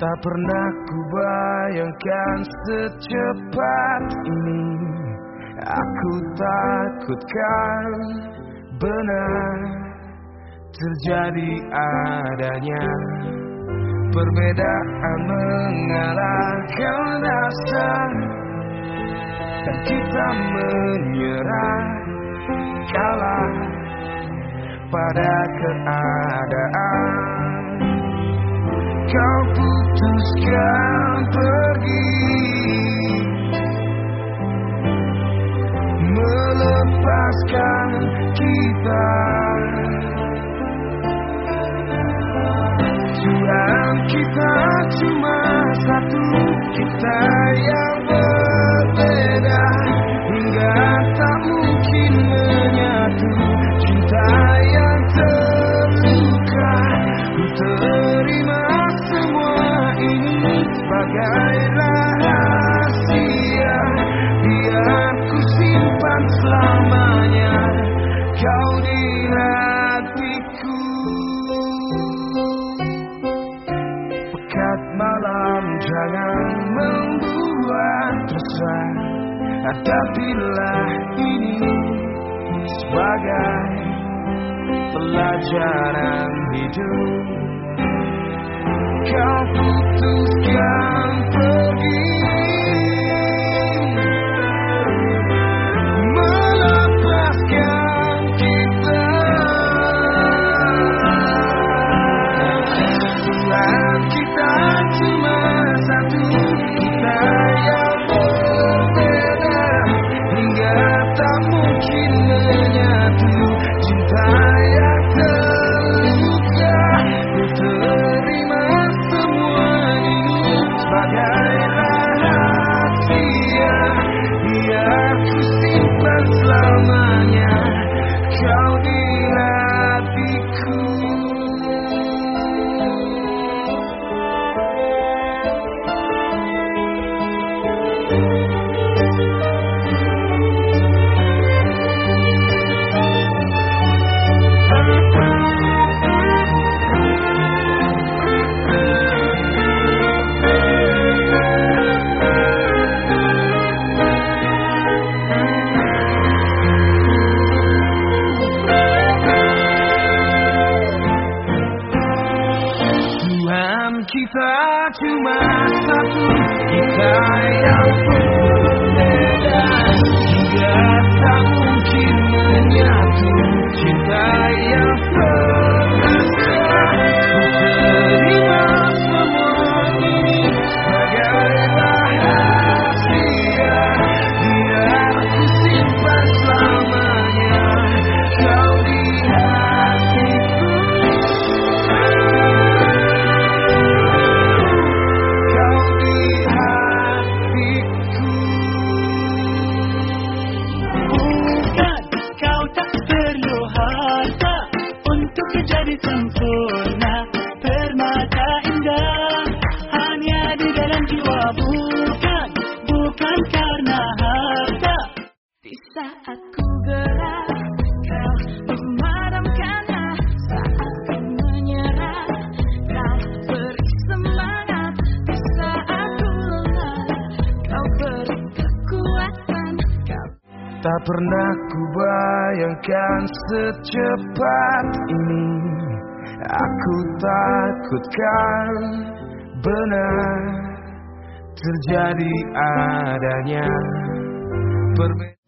Tak pernah ku bayangkan secepat ini. Aku takutkan benar terjadi adanya Perbedaan mengalahkan rasa Dan kita menyerah kalah pada keadaan Kau putuskan pergi. Melepaskan kita. Tuhan kita cuma satu Kita yang Sebagai rahasia Biar ku simpan selamanya. Kau di hatiku. Pekat malam jangan membuat resah Hadapilah ini sebagai pelajaran hidup. Kau tak kita cuma satu Kita yang berbeda Hingga tak mungkin menyatu చరితంతో Tak pernah ku bayangkan secepat ini. Aku takutkan benar terjadi adanya. Perbedaan